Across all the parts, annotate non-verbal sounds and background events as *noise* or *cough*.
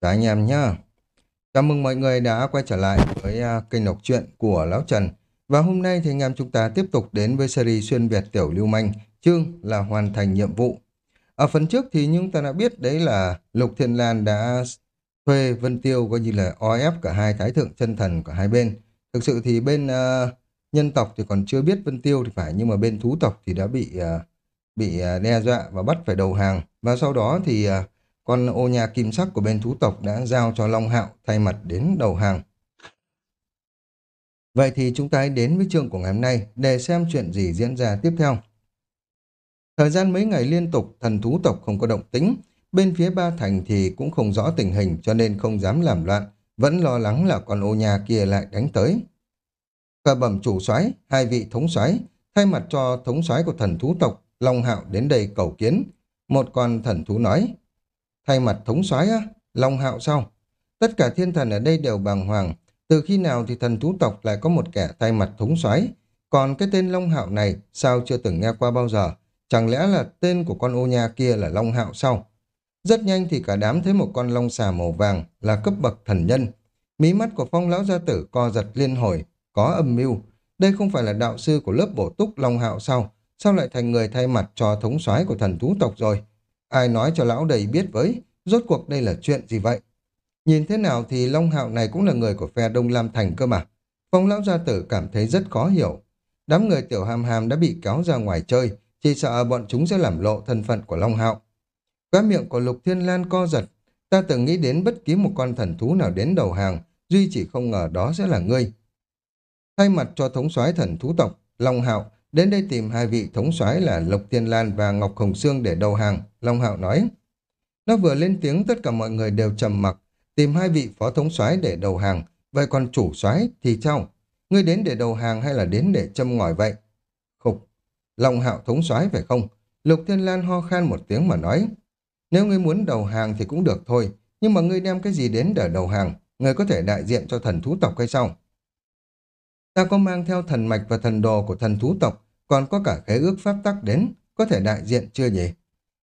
Cả anh em nhá. Chào mừng mọi người đã quay trở lại với uh, kênh đọc truyện của Lão Trần. Và hôm nay thì anh em chúng ta tiếp tục đến với series xuyên Việt tiểu lưu manh, chương là hoàn thành nhiệm vụ. Ở phần trước thì chúng ta đã biết đấy là Lục Thiên Lan đã thuê Vân Tiêu coi như là OF cả hai thái thượng chân thần của hai bên. Thực sự thì bên uh, nhân tộc thì còn chưa biết Vân Tiêu thì phải nhưng mà bên thú tộc thì đã bị uh, bị uh, đe dọa và bắt phải đầu hàng. Và sau đó thì uh, con ô nhà kim sắc của bên thú tộc đã giao cho Long Hạo thay mặt đến đầu hàng. Vậy thì chúng ta hãy đến với chương của ngày hôm nay để xem chuyện gì diễn ra tiếp theo. Thời gian mấy ngày liên tục, thần thú tộc không có động tĩnh. Bên phía ba thành thì cũng không rõ tình hình cho nên không dám làm loạn, vẫn lo lắng là con ô nhà kia lại đánh tới. Cờ bẩm chủ soái hai vị thống soái thay mặt cho thống soái của thần thú tộc, Long Hạo đến đây cầu kiến. Một con thần thú nói, Thay mặt thống soái á, Long Hạo sao? Tất cả thiên thần ở đây đều bàng hoàng. Từ khi nào thì thần thú tộc lại có một kẻ thay mặt thống soái Còn cái tên Long Hạo này sao chưa từng nghe qua bao giờ? Chẳng lẽ là tên của con ô nha kia là Long Hạo sao? Rất nhanh thì cả đám thấy một con long xà màu vàng là cấp bậc thần nhân. Mí mắt của phong lão gia tử co giật liên hồi, có âm mưu. Đây không phải là đạo sư của lớp bổ túc Long Hạo sao? Sao lại thành người thay mặt cho thống soái của thần thú tộc rồi? Ai nói cho lão đầy biết với, rốt cuộc đây là chuyện gì vậy? Nhìn thế nào thì Long Hạo này cũng là người của phe Đông Lam Thành cơ mà. Phong lão gia tử cảm thấy rất khó hiểu. Đám người tiểu hàm hàm đã bị kéo ra ngoài chơi, chỉ sợ bọn chúng sẽ làm lộ thân phận của Long Hạo. Quá miệng của Lục Thiên Lan co giật, ta từng nghĩ đến bất kỳ một con thần thú nào đến đầu hàng, duy chỉ không ngờ đó sẽ là ngươi. Thay mặt cho thống soái thần thú tộc, Long Hạo Đến đây tìm hai vị thống soái là Lộc Thiên Lan và Ngọc Hồng Sương để đầu hàng, Long Hạo nói. Nó vừa lên tiếng tất cả mọi người đều trầm mặc, tìm hai vị phó thống soái để đầu hàng, vậy còn chủ soái thì sao? Ngươi đến để đầu hàng hay là đến để châm ngòi vậy? Khục, Long Hạo thống soái phải không? Lục Thiên Lan ho khan một tiếng mà nói. Nếu ngươi muốn đầu hàng thì cũng được thôi, nhưng mà ngươi đem cái gì đến để đầu hàng? Ngươi có thể đại diện cho thần thú tộc hay sao? Ta có mang theo thần mạch và thần đồ của thần thú tộc, còn có cả khế ước pháp tắc đến, có thể đại diện chưa nhỉ?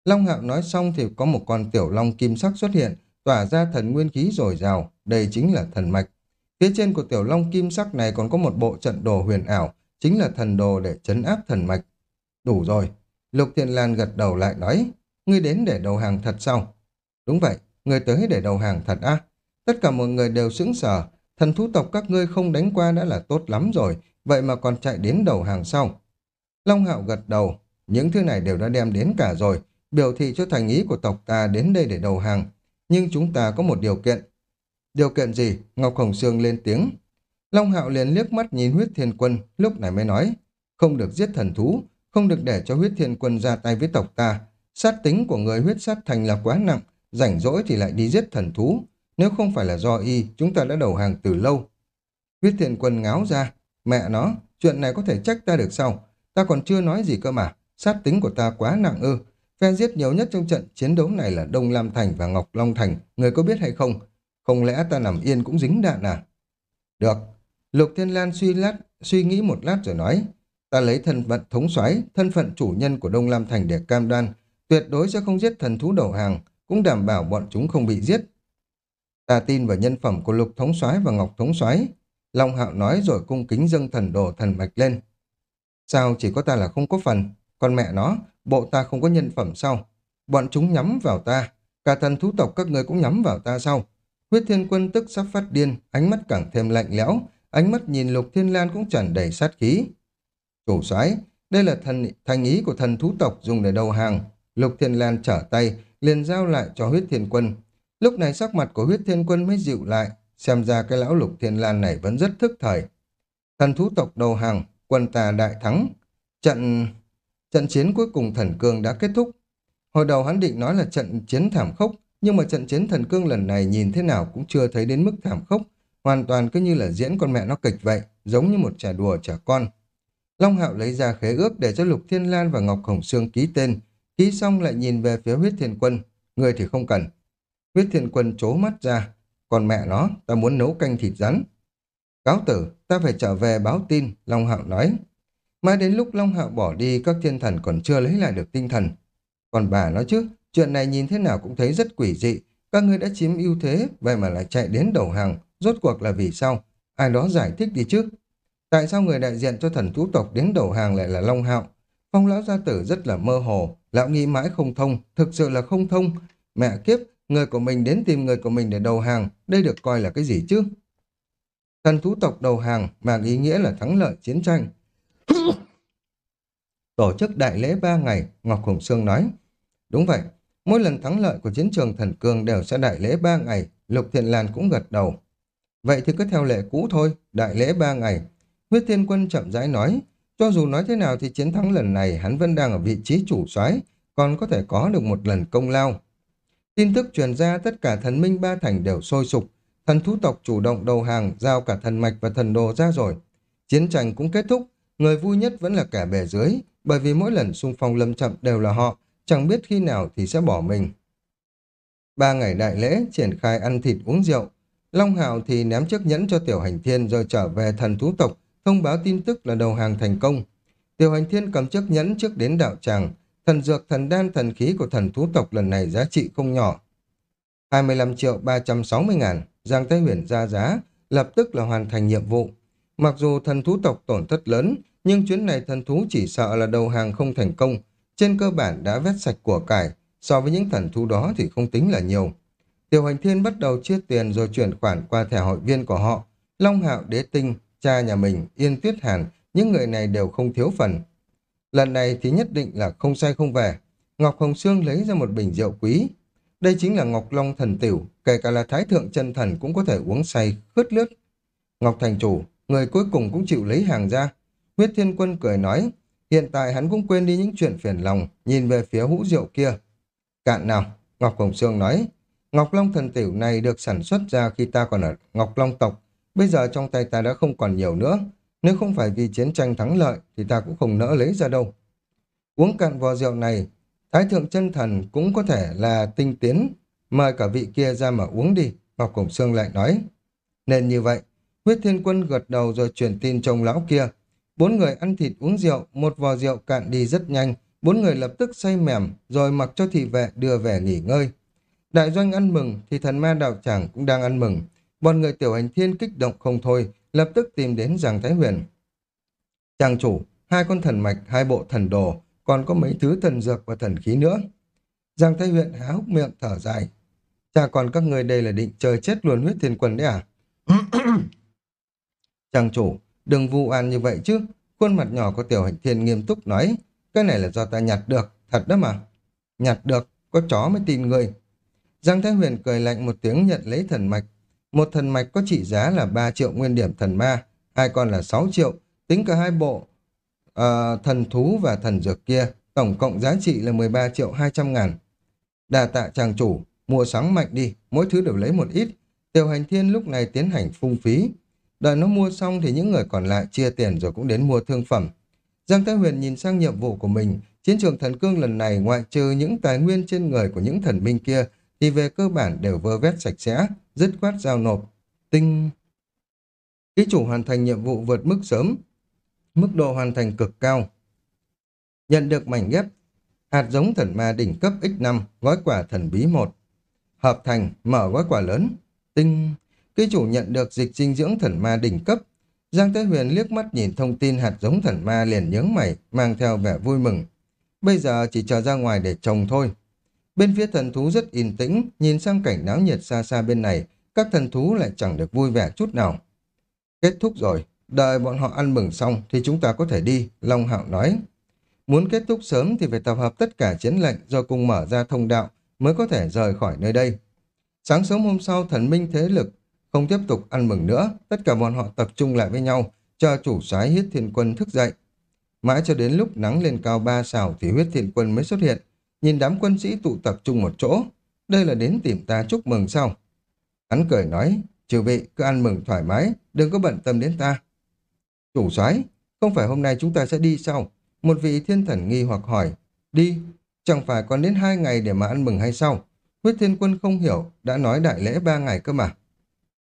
Long Hạo nói xong thì có một con tiểu long kim sắc xuất hiện, tỏa ra thần nguyên khí dồi dào, đây chính là thần mạch. Phía trên của tiểu long kim sắc này còn có một bộ trận đồ huyền ảo, chính là thần đồ để chấn áp thần mạch. Đủ rồi. Lục Thiện Lan gật đầu lại nói, ngươi đến để đầu hàng thật sao? Đúng vậy, ngươi tới để đầu hàng thật á. Tất cả mọi người đều sững sờ, thần thú tộc các ngươi không đánh qua đã là tốt lắm rồi, vậy mà còn chạy đến đầu hàng sau. Long Hạo gật đầu, những thứ này đều đã đem đến cả rồi, biểu thị cho thành ý của tộc ta đến đây để đầu hàng. Nhưng chúng ta có một điều kiện. Điều kiện gì? Ngọc Hồng Sương lên tiếng. Long Hạo liền liếc mắt nhìn huyết thiên quân, lúc này mới nói, không được giết thần thú, không được để cho huyết thiên quân ra tay với tộc ta. Sát tính của người huyết sát thành là quá nặng, rảnh rỗi thì lại đi giết thần thú. Nếu không phải là do y, chúng ta đã đầu hàng từ lâu. Huyết thiện quân ngáo ra. Mẹ nó, chuyện này có thể trách ta được sao? Ta còn chưa nói gì cơ mà. Sát tính của ta quá nặng ư. Phe giết nhiều nhất trong trận chiến đấu này là Đông Lam Thành và Ngọc Long Thành. Người có biết hay không? Không lẽ ta nằm yên cũng dính đạn à? Được. Lục Thiên Lan suy lát, suy nghĩ một lát rồi nói. Ta lấy thân phận thống soái, thân phận chủ nhân của Đông Lam Thành để cam đoan. Tuyệt đối sẽ không giết thần thú đầu hàng, cũng đảm bảo bọn chúng không bị giết. Ta tin vào nhân phẩm của Lục Thống soái và Ngọc Thống soái Long Hạo nói rồi cung kính dâng thần đồ thần mạch lên. Sao chỉ có ta là không có phần? Con mẹ nó, bộ ta không có nhân phẩm sao? Bọn chúng nhắm vào ta. Cả thần thú tộc các người cũng nhắm vào ta sao? Huyết thiên quân tức sắp phát điên, ánh mắt càng thêm lạnh lẽo, ánh mắt nhìn lục thiên lan cũng tràn đầy sát khí. Chủ soái đây là thần thành ý của thần thú tộc dùng để đầu hàng. Lục thiên lan trở tay, liền giao lại cho huyết thiên quân. Lúc này sắc mặt của huyết thiên quân mới dịu lại, xem ra cái lão lục thiên lan này vẫn rất thức thời. Thần thú tộc đầu hàng, quân ta đại thắng. Trận trận chiến cuối cùng thần cương đã kết thúc. Hồi đầu hắn định nói là trận chiến thảm khốc, nhưng mà trận chiến thần cương lần này nhìn thế nào cũng chưa thấy đến mức thảm khốc, hoàn toàn cứ như là diễn con mẹ nó kịch vậy, giống như một trò đùa trẻ con. Long Hạo lấy ra khế ước để cho Lục Thiên Lan và Ngọc Hồng Sương ký tên, ký xong lại nhìn về phía huyết thiên quân, người thì không cần, Huyết thiên quân chố mắt ra. Còn mẹ nó, ta muốn nấu canh thịt rắn. Cáo tử, ta phải trở về báo tin, Long Hạo nói. Mãi đến lúc Long Hạo bỏ đi, các thiên thần còn chưa lấy lại được tinh thần. Còn bà nói chứ, chuyện này nhìn thế nào cũng thấy rất quỷ dị, Các ngươi đã chiếm ưu thế, vậy mà lại chạy đến đầu hàng, rốt cuộc là vì sao? Ai đó giải thích đi chứ. Tại sao người đại diện cho thần thú tộc đến đầu hàng lại là Long Hạo? Phong lão gia tử rất là mơ hồ, lão nghĩ mãi không thông, thực sự là không thông. Mẹ kiếp, người của mình đến tìm người của mình để đầu hàng, đây được coi là cái gì chứ? Thần thú tộc đầu hàng mang ý nghĩa là thắng lợi chiến tranh. Tổ chức đại lễ ba ngày, Ngọc Hồng Sương nói. Đúng vậy, mỗi lần thắng lợi của chiến trường thần cương đều sẽ đại lễ ba ngày, Lục Thiện Lan cũng gật đầu. Vậy thì cứ theo lệ cũ thôi, đại lễ ba ngày. Huyết Thiên Quân chậm rãi nói, cho dù nói thế nào thì chiến thắng lần này hắn vẫn đang ở vị trí chủ soái, còn có thể có được một lần công lao. Tin tức truyền ra tất cả thần minh ba thành đều sôi sục, thần thú tộc chủ động đầu hàng, giao cả thần mạch và thần đồ ra rồi. Chiến tranh cũng kết thúc, người vui nhất vẫn là kẻ bề dưới, bởi vì mỗi lần xung phong lâm chậm đều là họ, chẳng biết khi nào thì sẽ bỏ mình. Ba ngày đại lễ, triển khai ăn thịt uống rượu. Long Hạo thì ném chiếc nhẫn cho Tiểu Hành Thiên rồi trở về thần thú tộc, thông báo tin tức là đầu hàng thành công. Tiểu Hành Thiên cầm chiếc nhẫn trước đến đạo tràng, thần dược, thần đan, thần khí của thần thú tộc lần này giá trị không nhỏ. 25 triệu 360 ngàn, Giang Thái Huyền ra giá, lập tức là hoàn thành nhiệm vụ. Mặc dù thần thú tộc tổn thất lớn, nhưng chuyến này thần thú chỉ sợ là đầu hàng không thành công, trên cơ bản đã vét sạch của cải, so với những thần thú đó thì không tính là nhiều. Tiểu hành thiên bắt đầu chia tiền rồi chuyển khoản qua thẻ hội viên của họ. Long Hạo, Đế Tinh, cha nhà mình, Yên Tuyết Hàn, những người này đều không thiếu phần. Lần này thì nhất định là không sai không về. Ngọc Hồng Sương lấy ra một bình rượu quý. Đây chính là Ngọc Long thần tiểu, kể cả là Thái Thượng chân Thần cũng có thể uống say, khướt lướt. Ngọc Thành Chủ, người cuối cùng cũng chịu lấy hàng ra. Huyết Thiên Quân cười nói, hiện tại hắn cũng quên đi những chuyện phiền lòng, nhìn về phía hũ rượu kia. Cạn nào, Ngọc Hồng Sương nói, Ngọc Long thần tiểu này được sản xuất ra khi ta còn ở Ngọc Long tộc, bây giờ trong tay ta đã không còn nhiều nữa. Nếu không phải vì chiến tranh thắng lợi thì ta cũng không nỡ lấy ra đâu. Uống cạn vò rượu này, Thái Thượng chân Thần cũng có thể là tinh tiến, mời cả vị kia ra mà uống đi, Ngọc cổng Sương lại nói. Nên như vậy, huyết thiên quân gật đầu rồi truyền tin cho lão kia, Bốn người ăn thịt uống rượu, một vò rượu cạn đi rất nhanh, bốn người lập tức say mềm, rồi mặc cho thị vệ đưa về nghỉ ngơi. Đại doanh ăn mừng, thì thần ma đạo tràng cũng đang ăn mừng. Bọn người tiểu hành thiên kích động không thôi, lập tức tìm đến Giang Thái Huyền. Chàng chủ, hai con thần mạch, hai bộ thần đồ, còn có mấy thứ thần dược và thần khí nữa. Giang Thái Huyền há hốc miệng thở dài. Chà còn các người đây là định chơi chết luôn huyết thiên quân đấy à? *clears throat* Chàng chủ, Đừng vu oan như vậy chứ. Khuôn mặt nhỏ của tiểu hành thiên nghiêm túc nói. Cái này là do ta nhặt được. Thật đó mà. Nhặt được. Có chó mới tin người. Giang Thái Huyền cười lạnh một tiếng nhận lấy thần mạch. Một thần mạch có trị giá là 3 triệu nguyên điểm thần ma. Hai con là 6 triệu. Tính cả hai bộ uh, thần thú và thần dược kia. Tổng cộng giá trị là 13 triệu 200 ngàn. Đà tạ chàng chủ. Mua sắm mạnh đi. Mỗi thứ đều lấy một ít. Tiểu hành thiên lúc này tiến hành phung phí. Đợi nó mua xong thì những người còn lại chia tiền rồi cũng đến mua thương phẩm. Giang Thái Huyền nhìn sang nhiệm vụ của mình, chiến trường thần cương lần này ngoại trừ những tài nguyên trên người của những thần minh kia thì về cơ bản đều vơ vét sạch sẽ, dứt khoát giao nộp. Tinh... Ký chủ hoàn thành nhiệm vụ vượt mức sớm, mức độ hoàn thành cực cao. Nhận được mảnh ghép, hạt giống thần ma đỉnh cấp X5, gói quả thần bí 1. Hợp thành, mở gói quả lớn. Tinh... Ký chủ nhận được dịch dinh dưỡng thần ma đỉnh cấp. Giang Thế Huyền liếc mắt nhìn thông tin hạt giống thần ma liền nhướng mày, mang theo vẻ vui mừng. Bây giờ chỉ chờ ra ngoài để trồng thôi. Bên phía thần thú rất yên tĩnh, nhìn sang cảnh náo nhiệt xa xa bên này, các thần thú lại chẳng được vui vẻ chút nào. Kết thúc rồi, đợi bọn họ ăn mừng xong thì chúng ta có thể đi, Long Hạo nói. Muốn kết thúc sớm thì phải tập hợp tất cả chiến lệnh rồi cùng mở ra thông đạo mới có thể rời khỏi nơi đây. Sáng sớm hôm sau thần minh thế lực không tiếp tục ăn mừng nữa, tất cả bọn họ tập trung lại với nhau, chờ chủ soái huyết thiên quân thức dậy. Mãi cho đến lúc nắng lên cao ba xào thì huyết thiên quân mới xuất hiện, nhìn đám quân sĩ tụ tập trung một chỗ. Đây là đến tìm ta chúc mừng sao? Hắn cười nói, trừ vị cứ ăn mừng thoải mái, đừng có bận tâm đến ta. Chủ soái, không phải hôm nay chúng ta sẽ đi sao? Một vị thiên thần nghi hoặc hỏi, đi, chẳng phải còn đến hai ngày để mà ăn mừng hay sao? Huyết thiên quân không hiểu, đã nói đại lễ ba ngày cơ mà.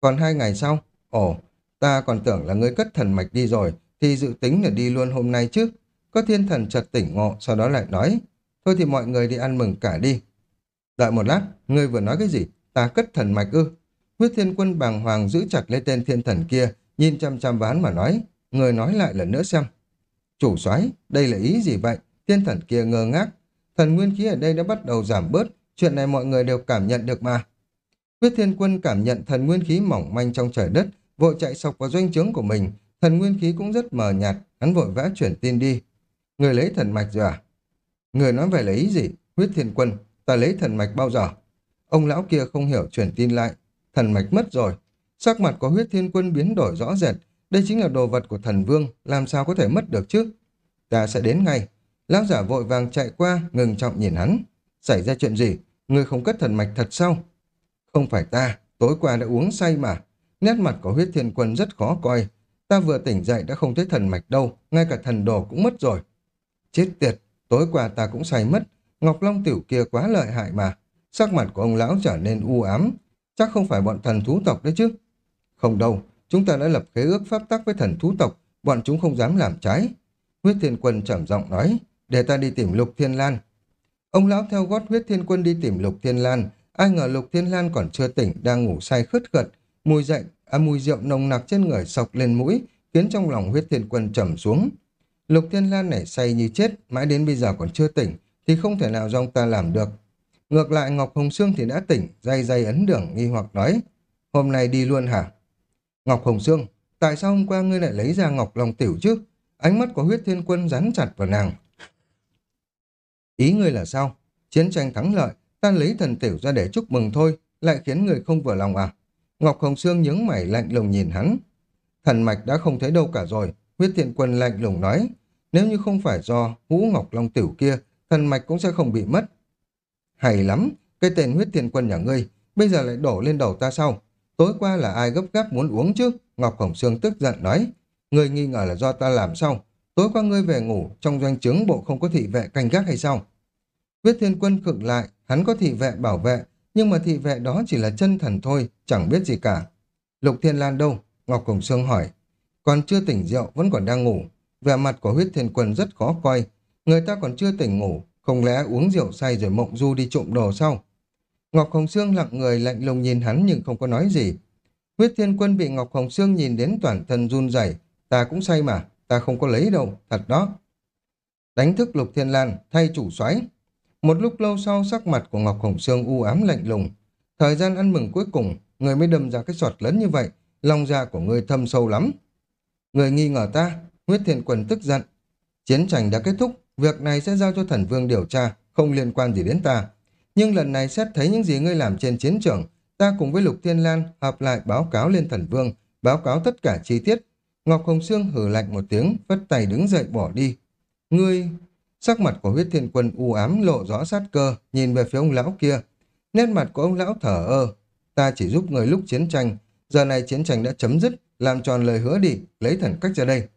Còn hai ngày sau, ồ, ta còn tưởng là ngươi cất thần mạch đi rồi, thì dự tính là đi luôn hôm nay chứ. Có thiên thần chợt tỉnh ngộ, sau đó lại nói, thôi thì mọi người đi ăn mừng cả đi. Đợi một lát, ngươi vừa nói cái gì? ta cất thần mạch ư. Huyết thiên quân bàng hoàng giữ chặt lấy tên thiên thần kia, nhìn chăm chăm ván mà nói, người nói lại lần nữa xem. Chủ soái đây là ý gì vậy? Thiên thần kia ngơ ngác. Thần nguyên khí ở đây đã bắt đầu giảm bớt, chuyện này mọi người đều cảm nhận được mà. Huyết thiên quân cảm nhận thần nguyên khí mỏng manh trong trời đất, vội chạy sọc vào doanh trướng của mình. Thần nguyên khí cũng rất mờ nhạt, hắn vội vã chuyển tin đi. Người lấy thần mạch rồi à? Người nói về lấy ý gì? Huyết thiên quân, ta lấy thần mạch bao giờ? Ông lão kia không hiểu chuyển tin lại. Thần mạch mất rồi. Sắc mặt của huyết thiên quân biến đổi rõ rệt. Đây chính là đồ vật của thần vương, làm sao có thể mất được chứ? Ta sẽ đến ngay. Lão giả vội vàng chạy qua, ngừng trọng nhìn hắn. Xảy ra chuyện gì? Ngươi không cất thần mạch thật sao? Không phải ta, tối qua đã uống say mà. Nét mặt của huyết thiên quân rất khó coi. Ta vừa tỉnh dậy đã không thấy thần mạch đâu, ngay cả thần đồ cũng mất rồi. Chết tiệt, tối qua ta cũng say mất. Ngọc Long tiểu kia quá lợi hại mà. Sắc mặt của ông lão trở nên u ám. Chắc không phải bọn thần thú tộc đấy chứ. Không đâu, chúng ta đã lập khế ước pháp tắc với thần thú tộc, bọn chúng không dám làm trái. Huyết thiên quân trầm giọng nói, để ta đi tìm lục thiên lan. Ông lão theo gót huyết thiên quân đi tìm lục thiên lan, ai ngờ lục thiên lan còn chưa tỉnh, đang ngủ say khất gật, mùi dậy, à, mùi rượu nồng nặc trên người sọc lên mũi, khiến trong lòng huyết thiên quân trầm xuống. Lục thiên lan này say như chết, mãi đến bây giờ còn chưa tỉnh, thì không thể nào do ông ta làm được. Ngược lại Ngọc Hồng Sương thì đã tỉnh, day day ấn đường nghi hoặc nói, hôm nay đi luôn hả? Ngọc Hồng Sương, tại sao hôm qua ngươi lại lấy ra Ngọc Long Tiểu chứ? Ánh mắt của huyết thiên quân dán chặt vào nàng. Ý ngươi là sao? Chiến tranh thắng lợi, ta lấy thần tiểu ra để chúc mừng thôi, lại khiến người không vừa lòng à? Ngọc Hồng Sương nhướng mày lạnh lùng nhìn hắn. Thần mạch đã không thấy đâu cả rồi, huyết thiên quân lạnh lùng nói. Nếu như không phải do hũ Ngọc Long Tiểu kia, thần mạch cũng sẽ không bị mất. Hay lắm, cái tên huyết thiên quân nhà ngươi, bây giờ lại đổ lên đầu ta sau. Tối qua là ai gấp gáp muốn uống chứ? Ngọc Hồng Sương tức giận nói. Ngươi nghi ngờ là do ta làm sao? Tối qua ngươi về ngủ, trong doanh trướng bộ không có thị vệ canh gác hay sao? Huyết thiên quân khựng lại, hắn có thị vệ bảo vệ, nhưng mà thị vệ đó chỉ là chân thần thôi, chẳng biết gì cả. Lục Thiên Lan đâu? Ngọc Hồng Sương hỏi. Còn chưa tỉnh rượu, vẫn còn đang ngủ. Vẻ mặt của huyết thiên quân rất khó coi. Người ta còn chưa tỉnh ngủ, không lẽ uống rượu say rồi mộng du đi trộm đồ sao? Ngọc Hồng Sương lặng người lạnh lùng nhìn hắn nhưng không có nói gì. Huyết thiên quân bị Ngọc Hồng Sương nhìn đến toàn thân run rẩy, ta cũng say mà, ta không có lấy đâu, thật đó. Đánh thức Lục Thiên Lan, thay chủ soái. Một lúc lâu sau sắc mặt của Ngọc Hồng Sương u ám lạnh lùng. Thời gian ăn mừng cuối cùng, người mới đâm ra cái sọt lớn như vậy, lòng dạ của người thâm sâu lắm. Người nghi ngờ ta, huyết thiên Quần tức giận. Chiến tranh đã kết thúc, việc này sẽ giao cho thần vương điều tra, không liên quan gì đến ta. Nhưng lần này xét thấy những gì ngươi làm trên chiến trường, ta cùng với Lục Thiên Lan hợp lại báo cáo lên thần vương, báo cáo tất cả chi tiết. Ngọc Hồng Sương hử lạnh một tiếng, vất tay đứng dậy bỏ đi. Ngươi... Sắc mặt của huyết thiên quân u ám lộ rõ sát cơ, nhìn về phía ông lão kia. Nét mặt của ông lão thở ơ. Ta chỉ giúp người lúc chiến tranh, giờ này chiến tranh đã chấm dứt, làm tròn lời hứa đi, lấy thần cách ra đây.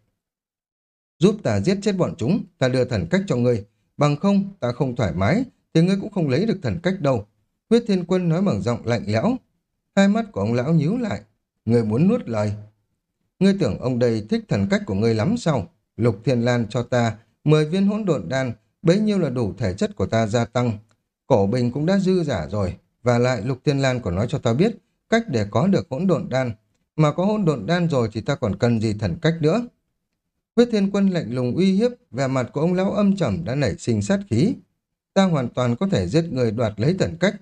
Giúp ta giết chết bọn chúng, ta đưa thần cách cho ngươi. Bằng không, ta không thoải mái, thì ngươi cũng không lấy được thần cách đâu. Huyết thiên quân nói bằng giọng lạnh lẽo. Hai mắt của ông lão nhíu lại. Ngươi muốn nuốt lời. Ngươi tưởng ông đây thích thần cách của ngươi lắm sao? Lục thiên lan cho ta 10 viên hỗn độn đan, bấy nhiêu là đủ thể chất của ta gia tăng. Cổ bình cũng đã dư giả rồi. Và lại Lục Thiên Lan còn nói cho ta biết cách để có được hỗn độn đan. Mà có hỗn độn đan rồi thì ta còn cần gì thần cách nữa. Huyết Thiên Quân lạnh lùng uy hiếp, vẻ mặt của ông lão âm trầm đã nảy sinh sát khí. Ta hoàn toàn có thể giết người đoạt lấy thần cách.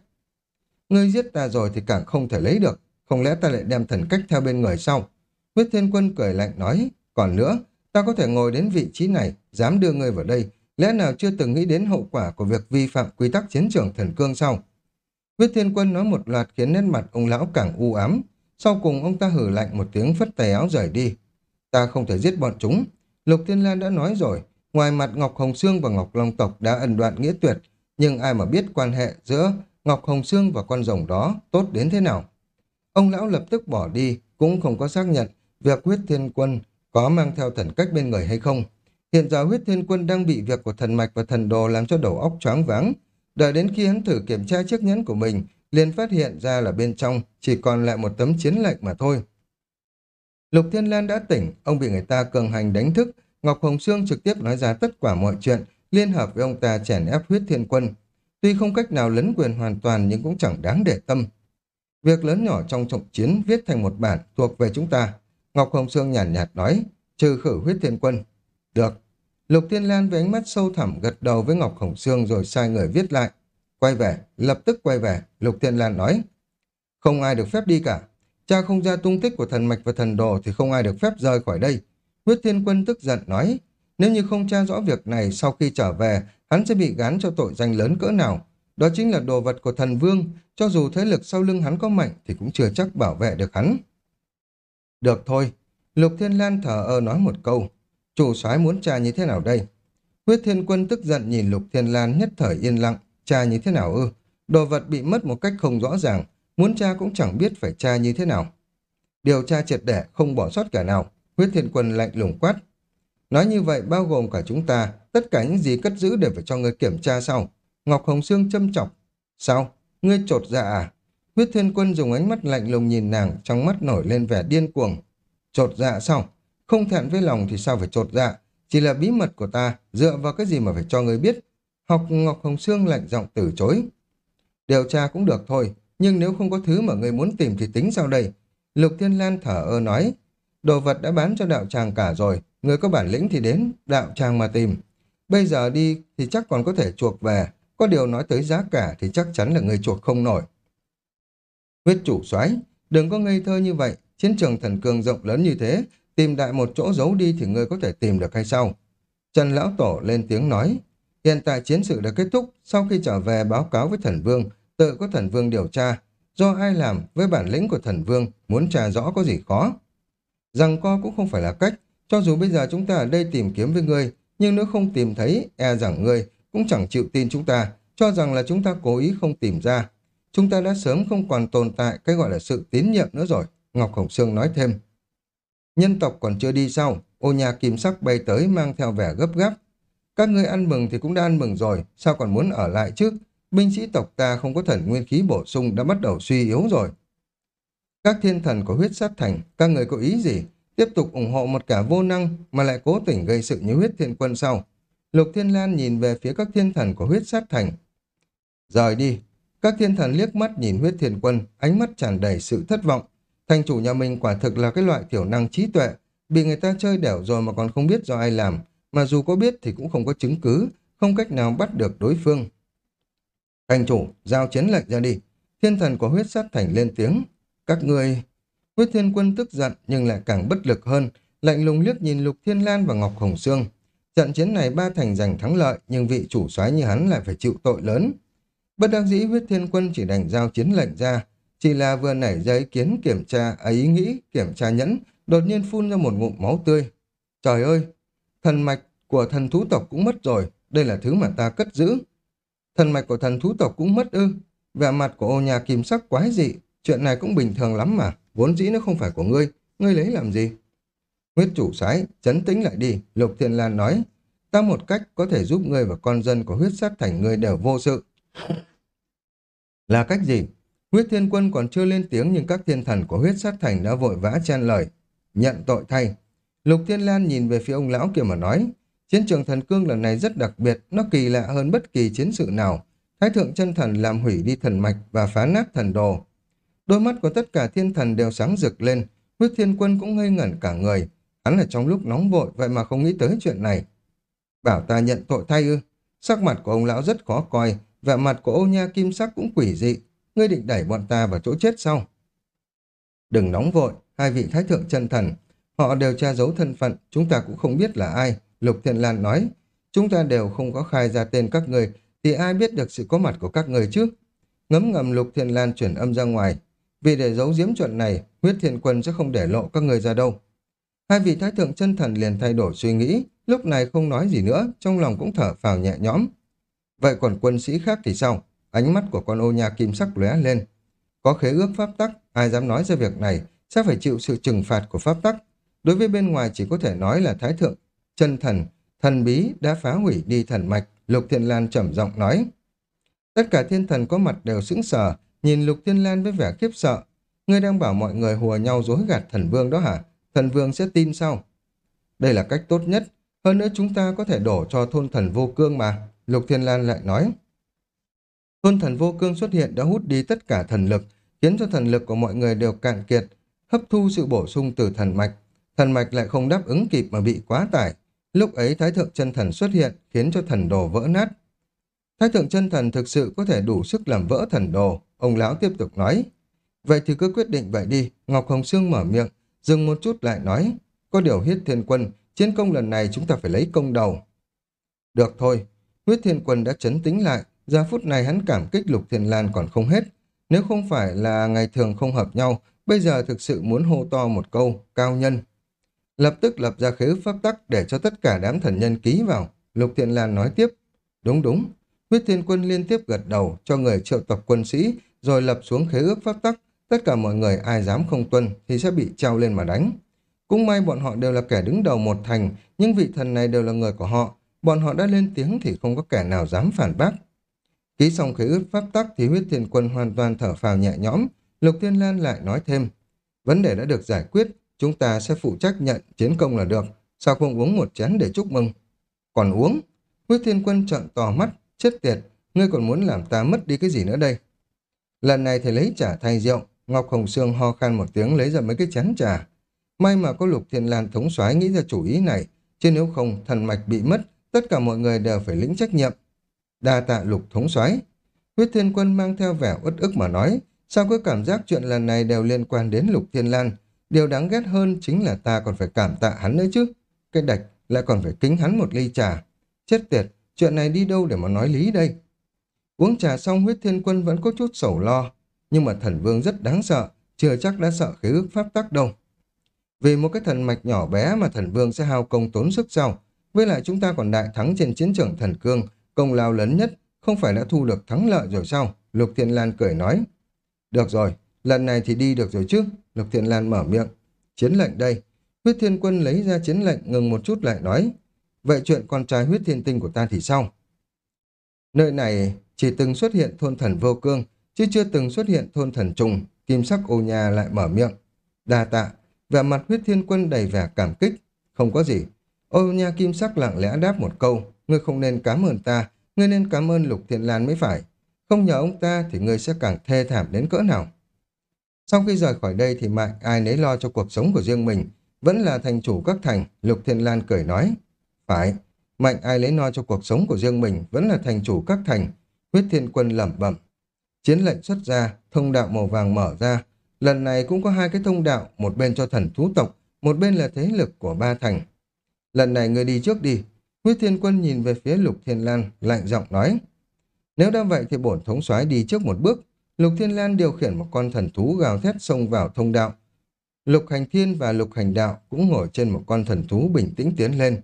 Ngươi giết ta rồi thì càng không thể lấy được. Không lẽ ta lại đem thần cách theo bên người sau? Huyết Thiên Quân cười lạnh nói. Còn nữa, ta có thể ngồi đến vị trí này, dám đưa ngươi vào đây. Lẽ nào chưa từng nghĩ đến hậu quả của việc vi phạm quy tắc chiến trường thần cương sau? Huyết Thiên Quân nói một loạt khiến nét mặt ông lão càng u ám. Sau cùng ông ta hử lạnh một tiếng phất tay áo rời đi. Ta không thể giết bọn chúng. Lục Thiên Lan đã nói rồi, ngoài mặt Ngọc Hồng Sương và Ngọc Long tộc đã ẩn đoạn nghĩa tuyệt, nhưng ai mà biết quan hệ giữa Ngọc Hồng Sương và con rồng đó tốt đến thế nào. Ông lão lập tức bỏ đi, cũng không có xác nhận việc huyết thiên quân có mang theo thần cách bên người hay không. Hiện giờ huyết thiên quân đang bị việc của thần mạch và thần đồ làm cho đầu óc choáng váng. Đợi đến khi hắn thử kiểm tra chiếc nhẫn của mình, liền phát hiện ra là bên trong chỉ còn lại một tấm chiến lệnh mà thôi. Lục Thiên Lan đã tỉnh, ông bị người ta cường hành đánh thức. Ngọc Hồng Sương trực tiếp nói ra tất cả mọi chuyện, liên hợp với ông ta chèn ép huyết thiên quân. Tuy không cách nào lấn quyền hoàn toàn nhưng cũng chẳng đáng để tâm. Việc lớn nhỏ trong trọng chiến viết thành một bản thuộc về chúng ta. Ngọc Hồng Sương nhàn nhạt, nhạt nói, trừ khử huyết thiên quân. Được. Lục Thiên Lan với ánh mắt sâu thẳm gật đầu với Ngọc Hồng Sương rồi sai người viết lại. Quay về, lập tức quay về, Lục Thiên Lan nói. Không ai được phép đi cả. Cha không ra tung tích của thần mạch và thần đồ thì không ai được phép rời khỏi đây. Huyết Thiên Quân tức giận nói, nếu như không tra rõ việc này sau khi trở về, hắn sẽ bị gán cho tội danh lớn cỡ nào. Đó chính là đồ vật của thần vương, cho dù thế lực sau lưng hắn có mạnh thì cũng chưa chắc bảo vệ được hắn. Được thôi, Lục Thiên Lan thở ơ nói một câu, chủ soái muốn tra như thế nào đây? Huyết Thiên Quân tức giận nhìn Lục Thiên Lan nhất thời yên lặng, tra như thế nào ư? Đồ vật bị mất một cách không rõ ràng, muốn tra cũng chẳng biết phải tra như thế nào. Điều tra triệt để không bỏ sót cả nào, Huyết Thiên Quân lạnh lùng quát. Nói như vậy bao gồm cả chúng ta, tất cả những gì cất giữ đều phải cho người kiểm tra sau. Ngọc Hồng Sương châm chọc. Sao? Ngươi trột dạ à? Huyết Thiên Quân dùng ánh mắt lạnh lùng nhìn nàng, trong mắt nổi lên vẻ điên cuồng. Trột dạ sao? Không thẹn với lòng thì sao phải trột dạ? Chỉ là bí mật của ta, dựa vào cái gì mà phải cho ngươi biết? Học Ngọc Hồng Sương lạnh giọng từ chối. Điều tra cũng được thôi, nhưng nếu không có thứ mà người muốn tìm thì tính sao đây? Lục Thiên Lan thở ơ nói, đồ vật đã bán cho đạo tràng cả rồi, người có bản lĩnh thì đến, đạo tràng mà tìm. Bây giờ đi thì chắc còn có thể chuộc về, có điều nói tới giá cả thì chắc chắn là người chuộc không nổi. Huyết chủ soái đừng có ngây thơ như vậy, chiến trường thần cường rộng lớn như thế, tìm đại một chỗ giấu đi thì người có thể tìm được hay sao? Trần Lão Tổ lên tiếng nói, hiện tại chiến sự đã kết thúc, sau khi trở về báo cáo với thần vương, tự có thần vương điều tra, do ai làm với bản lĩnh của thần vương, muốn tra rõ có gì khó. Rằng co cũng không phải là cách, cho dù bây giờ chúng ta ở đây tìm kiếm với ngươi, nhưng nếu không tìm thấy, e rằng ngươi cũng chẳng chịu tin chúng ta, cho rằng là chúng ta cố ý không tìm ra. Chúng ta đã sớm không còn tồn tại cái gọi là sự tín nhiệm nữa rồi, Ngọc Hồng Sương nói thêm. Nhân tộc còn chưa đi sau, ô nhà kim sắc bay tới mang theo vẻ gấp gáp. Các ngươi ăn mừng thì cũng đã ăn mừng rồi, sao còn muốn ở lại chứ? Binh sĩ tộc ta không có thần nguyên khí bổ sung đã bắt đầu suy yếu rồi. Các thiên thần có huyết sát thành, các người có ý gì? Tiếp tục ủng hộ một cả vô năng mà lại cố tình gây sự như huyết thiên quân sau. Lục Thiên Lan nhìn về phía các thiên thần của huyết sát thành. Rời đi. Các thiên thần liếc mắt nhìn huyết thiên quân, ánh mắt tràn đầy sự thất vọng. Thành chủ nhà mình quả thực là cái loại thiểu năng trí tuệ, bị người ta chơi đẻo rồi mà còn không biết do ai làm, mà dù có biết thì cũng không có chứng cứ, không cách nào bắt được đối phương. Thành chủ, giao chiến lệnh ra đi. Thiên thần của huyết sát thành lên tiếng. Các người... Huyết thiên quân tức giận nhưng lại càng bất lực hơn, lạnh lùng liếc nhìn Lục Thiên Lan và Ngọc Hồng Sương. Trận chiến này ba thành giành thắng lợi, nhưng vị chủ soái như hắn lại phải chịu tội lớn. Bất đắc dĩ huyết thiên quân chỉ đành giao chiến lệnh ra, chỉ là vừa nảy ra ý kiến kiểm tra, ấy ý nghĩ, kiểm tra nhẫn, đột nhiên phun ra một ngụm máu tươi. Trời ơi, thần mạch của thần thú tộc cũng mất rồi, đây là thứ mà ta cất giữ. Thần mạch của thần thú tộc cũng mất ư, vẻ mặt của ô nhà kim sắc quái dị, chuyện này cũng bình thường lắm mà, vốn dĩ nó không phải của ngươi, ngươi lấy làm gì? Huyết chủ sái, chấn tĩnh lại đi, Lục Thiên Lan nói. Ta một cách có thể giúp ngươi và con dân của huyết sát thành ngươi đều vô sự. Là cách gì? Huyết thiên quân còn chưa lên tiếng nhưng các thiên thần của huyết sát thành đã vội vã chen lời. Nhận tội thay. Lục Thiên Lan nhìn về phía ông lão kia mà nói. Chiến trường thần cương lần này rất đặc biệt, nó kỳ lạ hơn bất kỳ chiến sự nào. Thái thượng chân thần làm hủy đi thần mạch và phá nát thần đồ. Đôi mắt của tất cả thiên thần đều sáng rực lên, huyết thiên quân cũng ngây ngẩn cả người. Hắn là trong lúc nóng vội vậy mà không nghĩ tới chuyện này. Bảo ta nhận tội thay ư. Sắc mặt của ông lão rất khó coi, vẻ mặt của ô nha kim sắc cũng quỷ dị. Ngươi định đẩy bọn ta vào chỗ chết sau. Đừng nóng vội, hai vị thái thượng chân thần. Họ đều tra giấu thân phận, chúng ta cũng không biết là ai. Lục Thiện Lan nói, chúng ta đều không có khai ra tên các người, thì ai biết được sự có mặt của các người chứ? Ngấm ngầm Lục Thiện Lan chuyển âm ra ngoài. Vì để giấu giếm chuyện này, huyết thiện quân sẽ không để lộ các người ra đâu. Hai vị thái thượng chân thần liền thay đổi suy nghĩ, lúc này không nói gì nữa, trong lòng cũng thở phào nhẹ nhõm. Vậy còn quân sĩ khác thì sao? Ánh mắt của con ô nhà kim sắc lóe lên. Có khế ước pháp tắc, ai dám nói ra việc này sẽ phải chịu sự trừng phạt của pháp tắc. Đối với bên ngoài chỉ có thể nói là thái thượng, chân thần, thần bí đã phá hủy đi thần mạch, Lục Thiên Lan trầm giọng nói. Tất cả thiên thần có mặt đều sững sờ, nhìn Lục Thiên Lan với vẻ khiếp sợ. Ngươi đang bảo mọi người hùa nhau dối gạt thần vương đó hả? thần vương sẽ tin sao? Đây là cách tốt nhất, hơn nữa chúng ta có thể đổ cho thôn thần vô cương mà, Lục Thiên Lan lại nói. Thôn thần vô cương xuất hiện đã hút đi tất cả thần lực, khiến cho thần lực của mọi người đều cạn kiệt, hấp thu sự bổ sung từ thần mạch. Thần mạch lại không đáp ứng kịp mà bị quá tải. Lúc ấy Thái Thượng chân Thần xuất hiện khiến cho thần đồ vỡ nát. Thái Thượng chân Thần thực sự có thể đủ sức làm vỡ thần đồ. Ông lão tiếp tục nói. Vậy thì cứ quyết định vậy đi. Ngọc Hồng Sương mở miệng, dừng một chút lại nói. Có điều huyết thiên quân, chiến công lần này chúng ta phải lấy công đầu. Được thôi, huyết thiên quân đã chấn tính lại. Giờ phút này hắn cảm kích Lục Thiên Lan còn không hết. Nếu không phải là ngày thường không hợp nhau, bây giờ thực sự muốn hô to một câu, cao nhân. Lập tức lập ra khế ước pháp tắc để cho tất cả đám thần nhân ký vào. Lục Thiện Lan nói tiếp, đúng đúng. Huyết Thiên Quân liên tiếp gật đầu cho người triệu tập quân sĩ, rồi lập xuống khế ước pháp tắc. Tất cả mọi người ai dám không tuân thì sẽ bị treo lên mà đánh. Cũng may bọn họ đều là kẻ đứng đầu một thành, nhưng vị thần này đều là người của họ. Bọn họ đã lên tiếng thì không có kẻ nào dám phản bác. Ký xong khế ước pháp tắc thì huyết thiên quân hoàn toàn thở phào nhẹ nhõm. Lục Thiên Lan lại nói thêm. Vấn đề đã được giải quyết, chúng ta sẽ phụ trách nhận chiến công là được. Sao không uống một chén để chúc mừng? Còn uống? Huyết thiên quân trợn to mắt, chết tiệt, ngươi còn muốn làm ta mất đi cái gì nữa đây? Lần này thì lấy trả thay rượu, Ngọc Hồng Sương ho khan một tiếng lấy ra mấy cái chén trà. May mà có lục thiên lan thống soái nghĩ ra chủ ý này, chứ nếu không thần mạch bị mất, tất cả mọi người đều phải lĩnh trách nhiệm. Đa tạ lục thống soái Huyết thiên quân mang theo vẻ uất ức mà nói, sao có cảm giác chuyện lần này đều liên quan đến lục thiên lan, Điều đáng ghét hơn chính là ta còn phải cảm tạ hắn nữa chứ. Cái đạch lại còn phải kính hắn một ly trà. Chết tiệt, chuyện này đi đâu để mà nói lý đây? Uống trà xong huyết thiên quân vẫn có chút sầu lo. Nhưng mà thần vương rất đáng sợ, chưa chắc đã sợ khí ước pháp tắc đâu. Vì một cái thần mạch nhỏ bé mà thần vương sẽ hao công tốn sức sau. Với lại chúng ta còn đại thắng trên chiến trường thần cương, công lao lớn nhất, không phải đã thu được thắng lợi rồi sao? Lục Thiên Lan cười nói. Được rồi, lần này thì đi được rồi chứ? Lục Thiện Lan mở miệng. Chiến lệnh đây. Huyết Thiên Quân lấy ra chiến lệnh ngừng một chút lại nói. Vậy chuyện con trai huyết thiên tinh của ta thì sao? Nơi này chỉ từng xuất hiện thôn thần vô cương, chứ chưa từng xuất hiện thôn thần trùng. Kim sắc ô nhà lại mở miệng. Đa tạ, vẻ mặt huyết thiên quân đầy vẻ cảm kích. Không có gì. Ô nha kim sắc lặng lẽ đáp một câu. Ngươi không nên cảm ơn ta, ngươi nên cảm ơn Lục Thiện Lan mới phải. Không nhờ ông ta thì ngươi sẽ càng thê thảm đến cỡ nào. Sau khi rời khỏi đây thì mạnh ai nấy lo cho cuộc sống của riêng mình, vẫn là thành chủ các thành, Lục Thiên Lan cười nói. Phải, mạnh ai lấy lo cho cuộc sống của riêng mình, vẫn là thành chủ các thành, huyết thiên quân lẩm bẩm. Chiến lệnh xuất ra, thông đạo màu vàng mở ra, lần này cũng có hai cái thông đạo, một bên cho thần thú tộc, một bên là thế lực của ba thành. Lần này người đi trước đi, huyết thiên quân nhìn về phía Lục Thiên Lan, lạnh giọng nói. Nếu đã vậy thì bổn thống soái đi trước một bước, Lục Thiên Lan điều khiển một con thần thú gào thét xông vào thông đạo. Lục Hành Thiên và Lục Hành Đạo cũng ngồi trên một con thần thú bình tĩnh tiến lên.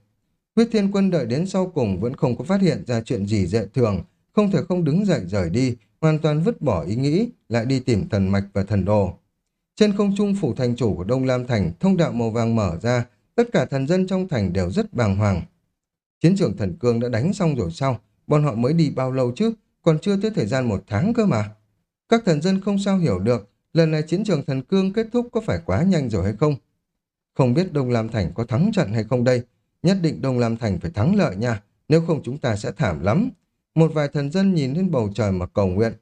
Huyết Thiên Quân đợi đến sau cùng vẫn không có phát hiện ra chuyện gì dễ thường, không thể không đứng dậy rời đi, hoàn toàn vứt bỏ ý nghĩ, lại đi tìm thần mạch và thần đồ. Trên không trung phủ thành chủ của Đông Lam Thành, thông đạo màu vàng mở ra, tất cả thần dân trong thành đều rất bàng hoàng. Chiến trường thần cương đã đánh xong rồi sao? Bọn họ mới đi bao lâu chứ? Còn chưa tới thời gian một tháng cơ mà. Các thần dân không sao hiểu được, lần này chiến trường thần cương kết thúc có phải quá nhanh rồi hay không? Không biết Đông Lam Thành có thắng trận hay không đây? Nhất định Đông Lam Thành phải thắng lợi nha, nếu không chúng ta sẽ thảm lắm. Một vài thần dân nhìn lên bầu trời mà cầu nguyện.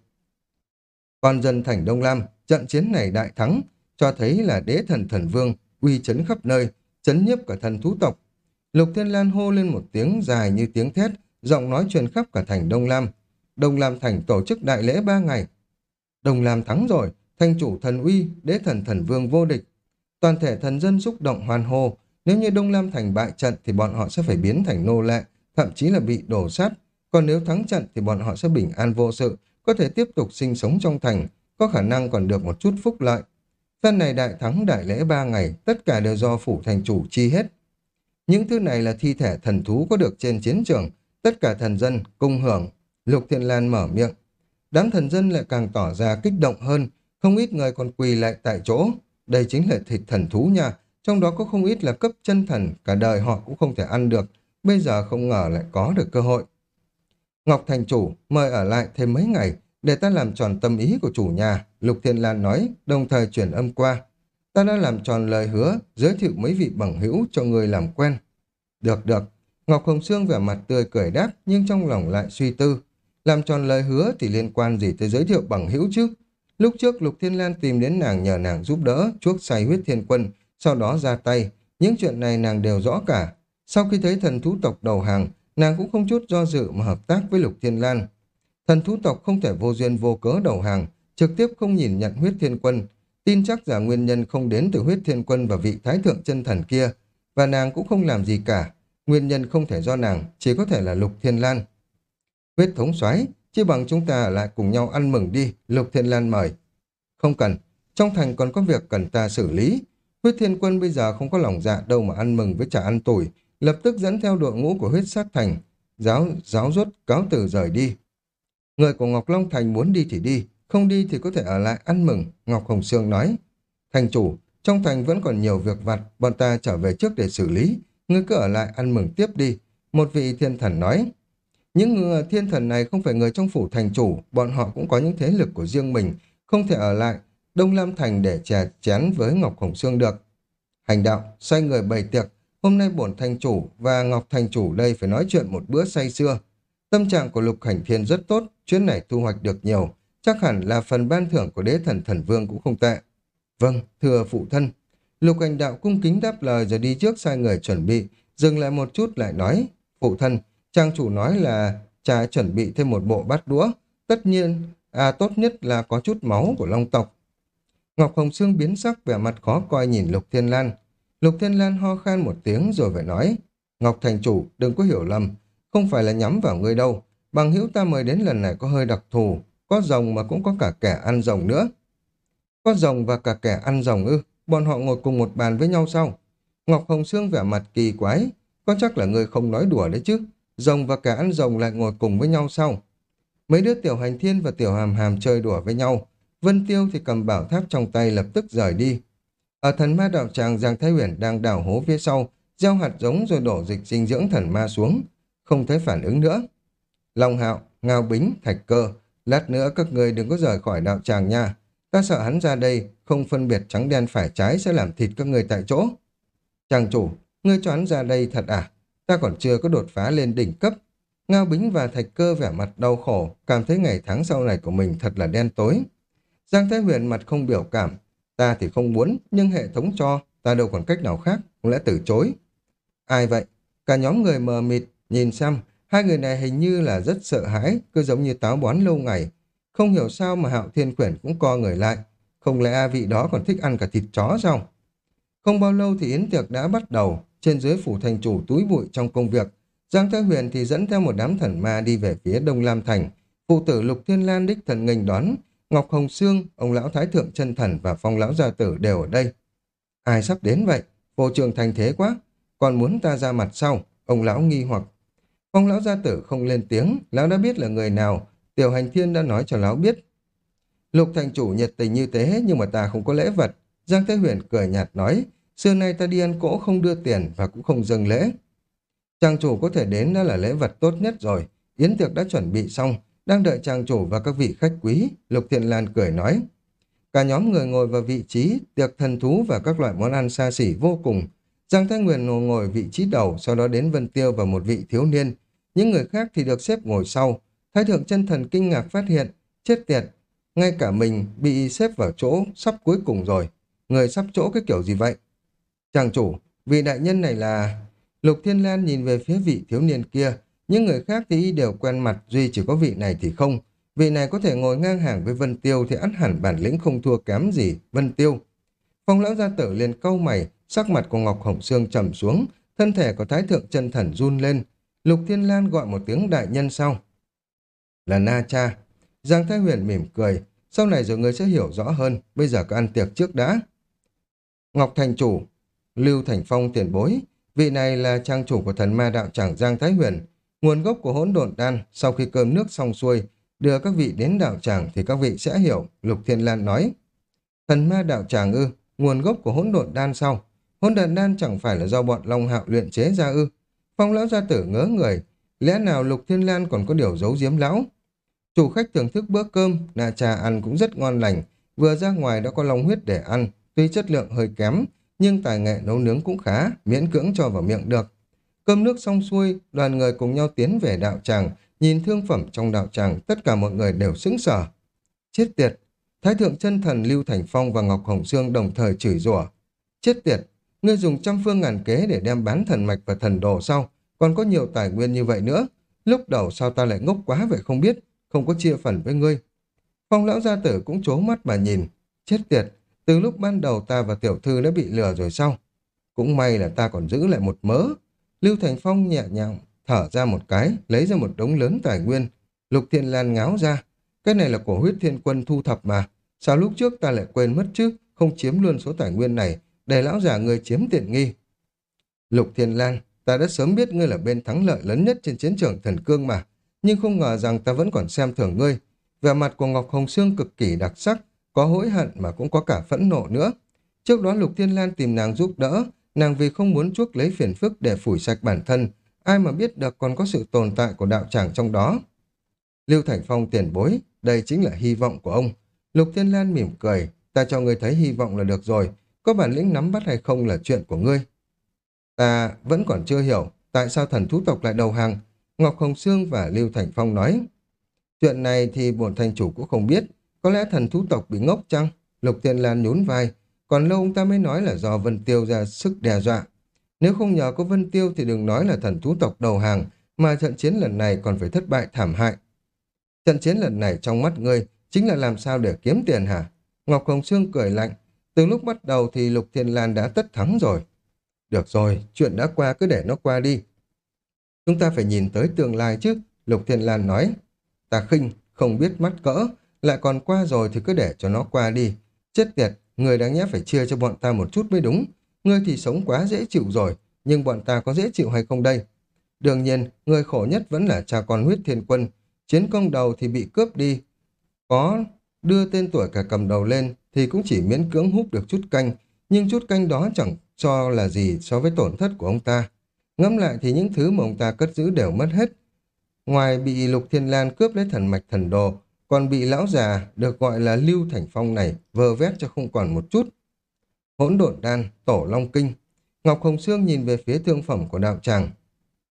Con dân thành Đông Lam, trận chiến này đại thắng, cho thấy là đế thần thần vương, uy chấn khắp nơi, chấn nhiếp cả thần thú tộc. Lục Thiên Lan hô lên một tiếng dài như tiếng thét, giọng nói truyền khắp cả thành Đông Lam. Đông Lam thành tổ chức đại lễ ba ngày, Đồng làm thắng rồi, thanh chủ thần uy, đế thần thần vương vô địch. Toàn thể thần dân xúc động hoàn hồ, nếu như Đông Lam thành bại trận thì bọn họ sẽ phải biến thành nô lệ, thậm chí là bị đổ sát. Còn nếu thắng trận thì bọn họ sẽ bình an vô sự, có thể tiếp tục sinh sống trong thành, có khả năng còn được một chút phúc lợi. Phen này đại thắng đại lễ ba ngày, tất cả đều do phủ thành chủ chi hết. Những thứ này là thi thể thần thú có được trên chiến trường, tất cả thần dân cùng hưởng. Lục Thiện Lan mở miệng, đám thần dân lại càng tỏ ra kích động hơn, không ít người còn quỳ lại tại chỗ. Đây chính là thịt thần thú nha, trong đó có không ít là cấp chân thần, cả đời họ cũng không thể ăn được, bây giờ không ngờ lại có được cơ hội. Ngọc Thành Chủ mời ở lại thêm mấy ngày để ta làm tròn tâm ý của chủ nhà, Lục Thiên Lan nói, đồng thời chuyển âm qua. Ta đã làm tròn lời hứa, giới thiệu mấy vị bằng hữu cho người làm quen. Được được, Ngọc Hồng Sương vẻ mặt tươi cười đáp, nhưng trong lòng lại suy tư. Làm tròn lời hứa thì liên quan gì tới giới thiệu bằng hữu chứ? Lúc trước Lục Thiên Lan tìm đến nàng nhờ nàng giúp đỡ, chuốc say huyết thiên quân, sau đó ra tay. Những chuyện này nàng đều rõ cả. Sau khi thấy thần thú tộc đầu hàng, nàng cũng không chút do dự mà hợp tác với Lục Thiên Lan. Thần thú tộc không thể vô duyên vô cớ đầu hàng, trực tiếp không nhìn nhận huyết thiên quân. Tin chắc giả nguyên nhân không đến từ huyết thiên quân và vị thái thượng chân thần kia, và nàng cũng không làm gì cả. Nguyên nhân không thể do nàng, chỉ có thể là Lục Thiên Lan. Huyết thống xoáy, chi bằng chúng ta lại cùng nhau ăn mừng đi, Lục Thiên Lan mời. Không cần, trong thành còn có việc cần ta xử lý. Huyết Thiên Quân bây giờ không có lòng dạ đâu mà ăn mừng với trà ăn tuổi, lập tức dẫn theo đội ngũ của huyết sát thành, giáo giáo rốt cáo từ rời đi. Người của Ngọc Long Thành muốn đi thì đi, không đi thì có thể ở lại ăn mừng, Ngọc Hồng Sương nói. Thành chủ, trong thành vẫn còn nhiều việc vặt, bọn ta trở về trước để xử lý, ngươi cứ ở lại ăn mừng tiếp đi. Một vị thiên thần nói. Những người thiên thần này không phải người trong phủ thành chủ, bọn họ cũng có những thế lực của riêng mình, không thể ở lại Đông Lam Thành để chè chén với Ngọc Hồng Sương được. Hành đạo, xoay người bày tiệc, hôm nay bổn thành chủ và Ngọc thành chủ đây phải nói chuyện một bữa say xưa. Tâm trạng của Lục Cảnh Thiên rất tốt, chuyến này thu hoạch được nhiều, chắc hẳn là phần ban thưởng của đế thần thần vương cũng không tệ. Vâng, thưa phụ thân. Lục Cảnh Đạo cung kính đáp lời rồi đi trước sai người chuẩn bị, dừng lại một chút lại nói, phụ thân, trang chủ nói là cha chuẩn bị thêm một bộ bát đũa, tất nhiên, à tốt nhất là có chút máu của long tộc. Ngọc Hồng Sương biến sắc vẻ mặt khó coi nhìn Lục Thiên Lan. Lục Thiên Lan ho khan một tiếng rồi phải nói, Ngọc Thành Chủ đừng có hiểu lầm, không phải là nhắm vào ngươi đâu, bằng hữu ta mời đến lần này có hơi đặc thù, có rồng mà cũng có cả kẻ ăn rồng nữa. Có rồng và cả kẻ ăn rồng ư, bọn họ ngồi cùng một bàn với nhau sao? Ngọc Hồng Sương vẻ mặt kỳ quái, có chắc là người không nói đùa đấy chứ, rồng và cả ăn rồng lại ngồi cùng với nhau sau Mấy đứa tiểu hành thiên và tiểu hàm hàm chơi đùa với nhau, Vân Tiêu thì cầm bảo tháp trong tay lập tức rời đi. Ở thần ma đạo tràng Giang Thái Huyền đang đào hố phía sau, gieo hạt giống rồi đổ dịch dinh dưỡng thần ma xuống. Không thấy phản ứng nữa. Long hạo, ngao bính, thạch cơ, lát nữa các người đừng có rời khỏi đạo tràng nha. Ta sợ hắn ra đây, không phân biệt trắng đen phải trái sẽ làm thịt các người tại chỗ. Chàng chủ, ngươi cho hắn ra đây thật à? Ta còn chưa có đột phá lên đỉnh cấp. Ngao Bính và Thạch Cơ vẻ mặt đau khổ, cảm thấy ngày tháng sau này của mình thật là đen tối. Giang Thái Huyền mặt không biểu cảm, ta thì không muốn, nhưng hệ thống cho, ta đâu còn cách nào khác, cũng lẽ từ chối. Ai vậy? Cả nhóm người mờ mịt, nhìn xem, hai người này hình như là rất sợ hãi, cứ giống như táo bón lâu ngày. Không hiểu sao mà Hạo Thiên Quyển cũng co người lại, không lẽ A vị đó còn thích ăn cả thịt chó sao? Không bao lâu thì yến tiệc đã bắt đầu, trên dưới phủ thành chủ túi bụi trong công việc. Giang Thái Huyền thì dẫn theo một đám thần ma đi về phía Đông Lam Thành. Phụ tử Lục Thiên Lan đích thần nghênh đón, Ngọc Hồng Sương, ông lão Thái Thượng chân Thần và Phong lão Gia Tử đều ở đây. Ai sắp đến vậy? Vô trường thành thế quá. Còn muốn ta ra mặt sau? Ông lão nghi hoặc. Phong lão Gia Tử không lên tiếng, lão đã biết là người nào. Tiểu hành thiên đã nói cho lão biết. Lục thành chủ nhiệt tình như thế nhưng mà ta không có lễ vật. Giang Thế Huyền cười nhạt nói, xưa nay ta đi ăn cỗ không đưa tiền và cũng không dâng lễ. Trang chủ có thể đến đã là lễ vật tốt nhất rồi. Yến tiệc đã chuẩn bị xong, đang đợi trang chủ và các vị khách quý, Lục Thiện Lan cười nói. Cả nhóm người ngồi vào vị trí, tiệc thần thú và các loại món ăn xa xỉ vô cùng. Giang Thái Nguyên ngồi, ngồi vị trí đầu, sau đó đến Vân Tiêu và một vị thiếu niên. Những người khác thì được xếp ngồi sau. Thái thượng chân thần kinh ngạc phát hiện, chết tiệt, ngay cả mình bị xếp vào chỗ sắp cuối cùng rồi. Người sắp chỗ cái kiểu gì vậy? Chàng chủ, vị đại nhân này là... Lục Thiên Lan nhìn về phía vị thiếu niên kia, những người khác thì đều quen mặt, duy chỉ có vị này thì không. Vị này có thể ngồi ngang hàng với Vân Tiêu thì ắt hẳn bản lĩnh không thua kém gì Vân Tiêu. Phong lão gia tử liền câu mày, sắc mặt của Ngọc Hồng Sương trầm xuống, thân thể của Thái Thượng chân Thần run lên. Lục Thiên Lan gọi một tiếng đại nhân sau. Là Na Cha. Giang Thái Huyền mỉm cười, sau này rồi người sẽ hiểu rõ hơn, bây giờ cứ ăn tiệc trước đã. Ngọc Thành Chủ, Lưu Thành Phong tiền bối, vị này là trang chủ của thần ma đạo tràng Giang Thái Huyền, Nguồn gốc của hỗn độn đan, sau khi cơm nước xong xuôi, đưa các vị đến đạo tràng thì các vị sẽ hiểu, Lục Thiên Lan nói. Thần ma đạo tràng ư, nguồn gốc của hỗn độn đan sau. Hỗn độn đan chẳng phải là do bọn Long Hạo luyện chế ra ư. Phong lão gia tử ngớ người, lẽ nào Lục Thiên Lan còn có điều giấu giếm lão? Chủ khách thưởng thức bữa cơm, nà trà ăn cũng rất ngon lành, vừa ra ngoài đã có long huyết để ăn, tuy chất lượng hơi kém, nhưng tài nghệ nấu nướng cũng khá, miễn cưỡng cho vào miệng được. Cơm nước xong xuôi, đoàn người cùng nhau tiến về đạo tràng, nhìn thương phẩm trong đạo tràng, tất cả mọi người đều sững sờ. Chết tiệt! Thái thượng chân thần Lưu Thành Phong và Ngọc Hồng Sương đồng thời chửi rủa. Chết tiệt, ngươi dùng trăm phương ngàn kế để đem bán thần mạch và thần đồ sau, còn có nhiều tài nguyên như vậy nữa. Lúc đầu sao ta lại ngốc quá vậy không biết, không có chia phần với ngươi. Phong lão gia tử cũng trố mắt mà nhìn. Chết tiệt, từ lúc ban đầu ta và tiểu thư đã bị lừa rồi sao? Cũng may là ta còn giữ lại một mớ. Lưu Thành Phong nhẹ nhàng thở ra một cái, lấy ra một đống lớn tài nguyên. Lục Thiên Lan ngáo ra. Cái này là của huyết thiên quân thu thập mà. Sao lúc trước ta lại quên mất chứ, không chiếm luôn số tài nguyên này, để lão già người chiếm tiện nghi. Lục Thiên Lan, ta đã sớm biết ngươi là bên thắng lợi lớn nhất trên chiến trường thần cương mà, nhưng không ngờ rằng ta vẫn còn xem thường ngươi. Vẻ mặt của Ngọc Hồng Sương cực kỳ đặc sắc, có hối hận mà cũng có cả phẫn nộ nữa. Trước đó Lục Thiên Lan tìm nàng giúp đỡ, nàng vì không muốn chuốc lấy phiền phức để phủi sạch bản thân, ai mà biết được còn có sự tồn tại của đạo tràng trong đó. Lưu Thành Phong tiền bối, đây chính là hy vọng của ông. Lục Thiên Lan mỉm cười, ta cho ngươi thấy hy vọng là được rồi, có bản lĩnh nắm bắt hay không là chuyện của ngươi. Ta vẫn còn chưa hiểu tại sao thần thú tộc lại đầu hàng. Ngọc Hồng Sương và Lưu Thành Phong nói. Chuyện này thì bổn thành chủ cũng không biết. Có lẽ thần thú tộc bị ngốc chăng? Lục Thiên Lan nhún vai. Còn lâu ông ta mới nói là do Vân Tiêu ra sức đe dọa. Nếu không nhờ có Vân Tiêu thì đừng nói là thần thú tộc đầu hàng, mà trận chiến lần này còn phải thất bại thảm hại. Trận chiến lần này trong mắt ngươi chính là làm sao để kiếm tiền hả? Ngọc Hồng Sương cười lạnh. Từ lúc bắt đầu thì Lục Thiên Lan đã tất thắng rồi. Được rồi, chuyện đã qua cứ để nó qua đi. Chúng ta phải nhìn tới tương lai chứ, Lục Thiên Lan nói. Ta khinh, không biết mắt cỡ, lại còn qua rồi thì cứ để cho nó qua đi. Chết tiệt, người đáng nhẽ phải chia cho bọn ta một chút mới đúng. Ngươi thì sống quá dễ chịu rồi, nhưng bọn ta có dễ chịu hay không đây? Đương nhiên, người khổ nhất vẫn là cha con huyết thiên quân. Chiến công đầu thì bị cướp đi. Có đưa tên tuổi cả cầm đầu lên thì cũng chỉ miễn cưỡng hút được chút canh, nhưng chút canh đó chẳng cho là gì so với tổn thất của ông ta. Ngẫm lại thì những thứ mà ông ta cất giữ đều mất hết. Ngoài bị Lục Thiên Lan cướp lấy thần mạch thần đồ, còn bị lão già được gọi là Lưu Thành Phong này vơ vét cho không còn một chút. Hỗn độn đan, tổ long kinh. Ngọc Hồng Sương nhìn về phía thương phẩm của đạo tràng.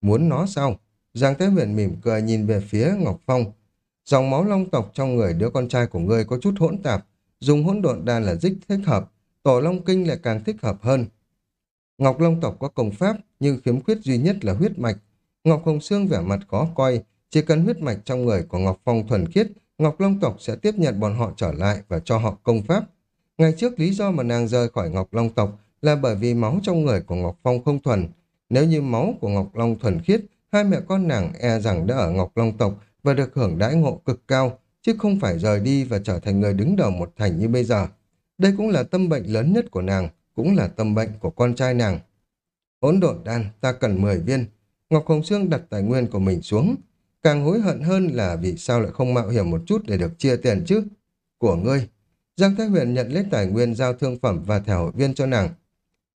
Muốn nó sao? Giang Thế Huyền mỉm cười nhìn về phía Ngọc Phong. Dòng máu long tộc trong người đứa con trai của ngươi có chút hỗn tạp, dùng hỗn độn đan là dích thích hợp, tổ long kinh lại càng thích hợp hơn. Ngọc Long tộc có công pháp, nhưng khiếm khuyết duy nhất là huyết mạch. Ngọc Hồng Sương vẻ mặt khó coi, chỉ cần huyết mạch trong người của Ngọc Phong thuần khiết, Ngọc Long tộc sẽ tiếp nhận bọn họ trở lại và cho họ công pháp. Ngày trước lý do mà nàng rời khỏi Ngọc Long tộc là bởi vì máu trong người của Ngọc Phong không thuần. Nếu như máu của Ngọc Long thuần khiết, hai mẹ con nàng e rằng đã ở Ngọc Long tộc và được hưởng đãi ngộ cực cao, chứ không phải rời đi và trở thành người đứng đầu một thành như bây giờ. Đây cũng là tâm bệnh lớn nhất của nàng, cũng là tâm bệnh của con trai nàng. Hỗn độn đan, ta cần 10 viên. Ngọc Hồng Sương đặt tài nguyên của mình xuống. Càng hối hận hơn là vì sao lại không mạo hiểm một chút để được chia tiền chứ? Của ngươi. Giang Thái Huyền nhận lấy tài nguyên giao thương phẩm và thẻ hội viên cho nàng.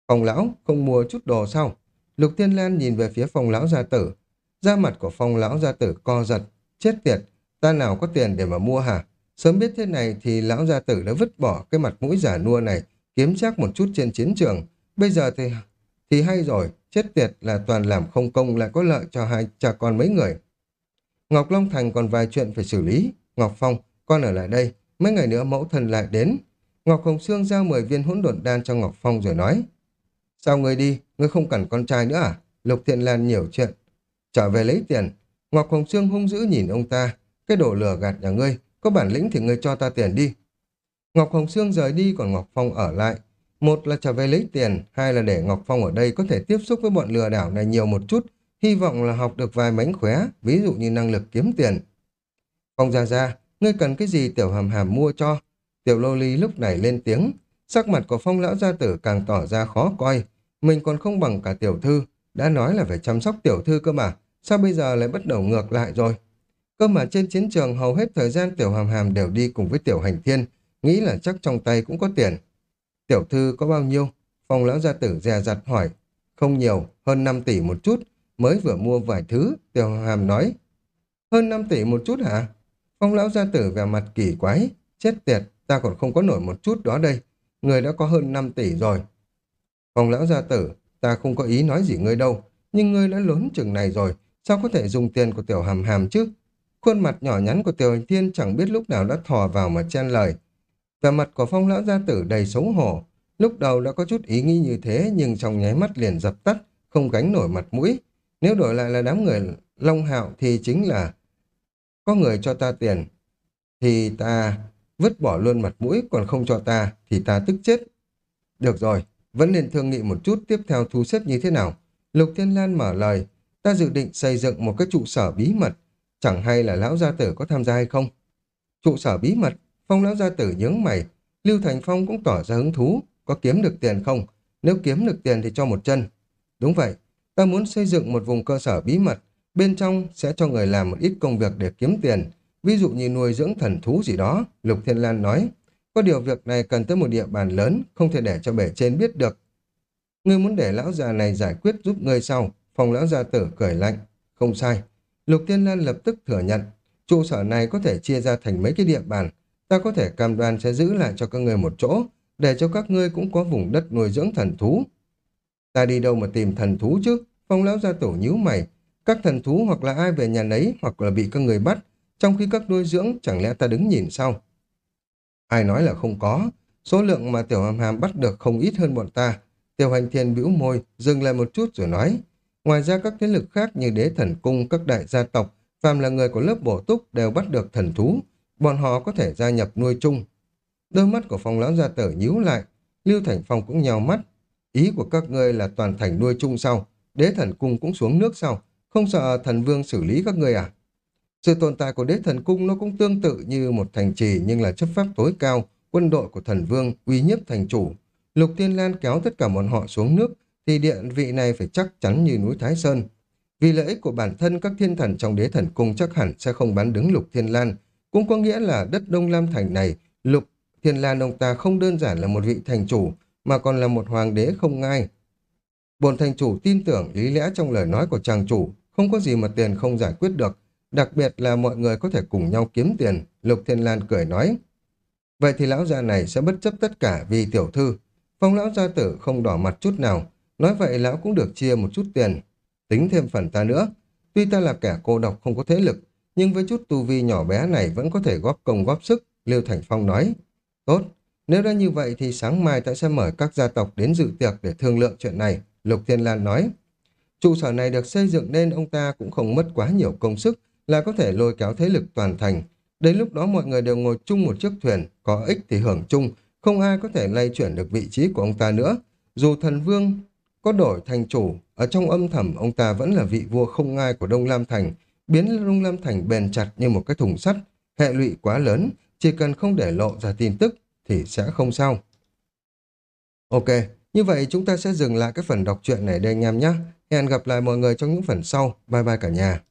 Phòng lão không mua chút đồ sao? Lục Tiên Lan nhìn về phía phòng lão gia tử. Da mặt của phòng lão gia tử co giật. Chết tiệt, ta nào có tiền để mà mua hả? Sớm biết thế này thì lão gia tử đã vứt bỏ cái mặt mũi giả nua này, kiếm chắc một chút trên chiến trường. Bây giờ thì thì hay rồi, chết tiệt là toàn làm không công lại có lợi cho hai cha con mấy người. Ngọc Long Thành còn vài chuyện phải xử lý. Ngọc Phong, con ở lại đây, mấy ngày nữa mẫu thần lại đến. Ngọc Hồng Sương giao 10 viên hỗn độn đan cho Ngọc Phong rồi nói. Sao người đi, ngươi không cần con trai nữa à? Lục Thiện Lan nhiều chuyện. Trở về lấy tiền. Ngọc Hồng Sương hung dữ nhìn ông ta. Cái đồ lừa gạt nhà ngươi, có bản lĩnh thì ngươi cho ta tiền đi. Ngọc Hồng Sương rời đi còn Ngọc Phong ở lại. Một là trở về lấy tiền, hai là để Ngọc Phong ở đây có thể tiếp xúc với bọn lừa đảo này nhiều một chút, hy vọng là học được vài mánh khóe, ví dụ như năng lực kiếm tiền. Phong Gia Gia, ngươi cần cái gì tiểu hàm hàm mua cho? Tiểu lô ly lúc này lên tiếng, sắc mặt của phong lão gia tử càng tỏ ra khó coi, mình còn không bằng cả tiểu thư, đã nói là phải chăm sóc tiểu thư cơ mà, sao bây giờ lại bắt đầu ngược lại rồi? Cơ mà trên chiến trường hầu hết thời gian tiểu hàm hàm đều đi cùng với tiểu hành thiên, nghĩ là chắc trong tay cũng có tiền. Tiểu thư có bao nhiêu? Phong lão gia tử dè dặt hỏi. Không nhiều, hơn 5 tỷ một chút, mới vừa mua vài thứ, tiểu hàm nói. Hơn 5 tỷ một chút hả? Phong lão gia tử vẻ mặt kỳ quái. Chết tiệt, ta còn không có nổi một chút đó đây. Người đã có hơn 5 tỷ rồi. Phong lão gia tử, ta không có ý nói gì ngươi đâu. Nhưng ngươi đã lớn chừng này rồi, sao có thể dùng tiền của tiểu hàm hàm chứ? Khuôn mặt nhỏ nhắn của tiểu hành thiên chẳng biết lúc nào đã thò vào mà chen lời. Vẻ mặt của phong lão gia tử đầy xấu hổ. Lúc đầu đã có chút ý nghĩ như thế nhưng trong nháy mắt liền dập tắt, không gánh nổi mặt mũi. Nếu đổi lại là đám người Long Hạo thì chính là có người cho ta tiền thì ta vứt bỏ luôn mặt mũi còn không cho ta thì ta tức chết. Được rồi, vẫn nên thương nghị một chút tiếp theo thu xếp như thế nào. Lục Thiên Lan mở lời, ta dự định xây dựng một cái trụ sở bí mật, chẳng hay là lão gia tử có tham gia hay không. Trụ sở bí mật, phong lão gia tử nhướng mày, Lưu Thành Phong cũng tỏ ra hứng thú, có kiếm được tiền không? Nếu kiếm được tiền thì cho một chân. Đúng vậy, ta muốn xây dựng một vùng cơ sở bí mật, bên trong sẽ cho người làm một ít công việc để kiếm tiền, ví dụ như nuôi dưỡng thần thú gì đó, Lục Thiên Lan nói. Có điều việc này cần tới một địa bàn lớn, không thể để cho bể trên biết được. Ngươi muốn để lão già này giải quyết giúp ngươi sau, phòng lão gia tử cười lạnh. Không sai. Lục Thiên Lan lập tức thừa nhận, trụ sở này có thể chia ra thành mấy cái địa bàn, ta có thể cam đoan sẽ giữ lại cho các ngươi một chỗ, để cho các ngươi cũng có vùng đất nuôi dưỡng thần thú. Ta đi đâu mà tìm thần thú chứ? Phong lão gia tổ nhíu mày. Các thần thú hoặc là ai về nhà nấy hoặc là bị các người bắt, trong khi các nuôi dưỡng chẳng lẽ ta đứng nhìn sao? Ai nói là không có, số lượng mà tiểu hàm hàm bắt được không ít hơn bọn ta. Tiểu hành thiên bĩu môi, dừng lại một chút rồi nói. Ngoài ra các thế lực khác như đế thần cung, các đại gia tộc, phàm là người của lớp bổ túc đều bắt được thần thú. Bọn họ có thể gia nhập nuôi chung. Đôi mắt của phong lão gia tử nhíu lại, Lưu Thành Phong cũng nhào mắt. Ý của các ngươi là toàn thành nuôi chung sau, đế thần cung cũng xuống nước sau, không sợ thần vương xử lý các người à? Sự tồn tại của đế thần cung nó cũng tương tự như một thành trì nhưng là chấp pháp tối cao, quân đội của thần vương uy nhiếp thành chủ. Lục Tiên Lan kéo tất cả bọn họ xuống nước thì địa vị này phải chắc chắn như núi Thái Sơn. Vì lợi ích của bản thân các thiên thần trong đế thần cung chắc hẳn sẽ không bán đứng Lục Thiên Lan, cũng có nghĩa là đất Đông Lam Thành này, Lục Thiên Lan ông ta không đơn giản là một vị thành chủ, mà còn là một hoàng đế không ngai. Bồn thành chủ tin tưởng lý lẽ trong lời nói của chàng chủ, không có gì mà tiền không giải quyết được, đặc biệt là mọi người có thể cùng nhau kiếm tiền, Lục Thiên Lan cười nói. Vậy thì lão già này sẽ bất chấp tất cả vì tiểu thư. Phong lão gia tử không đỏ mặt chút nào, nói vậy lão cũng được chia một chút tiền. Tính thêm phần ta nữa, tuy ta là kẻ cô độc không có thế lực, nhưng với chút tu vi nhỏ bé này vẫn có thể góp công góp sức, Liêu Thành Phong nói. Tốt, nếu đã như vậy thì sáng mai ta sẽ mời các gia tộc đến dự tiệc để thương lượng chuyện này, Lục Thiên Lan nói. Trụ sở này được xây dựng nên ông ta cũng không mất quá nhiều công sức là có thể lôi kéo thế lực toàn thành. Đến lúc đó mọi người đều ngồi chung một chiếc thuyền, có ích thì hưởng chung, không ai có thể lay chuyển được vị trí của ông ta nữa. Dù thần vương có đổi thành chủ, ở trong âm thầm ông ta vẫn là vị vua không ngai của Đông Lam Thành, biến Đông Lam Thành bền chặt như một cái thùng sắt, hệ lụy quá lớn, chỉ cần không để lộ ra tin tức thì sẽ không sao. Ok, như vậy chúng ta sẽ dừng lại cái phần đọc truyện này đây anh em nhé. Hẹn gặp lại mọi người trong những phần sau. Bye bye cả nhà.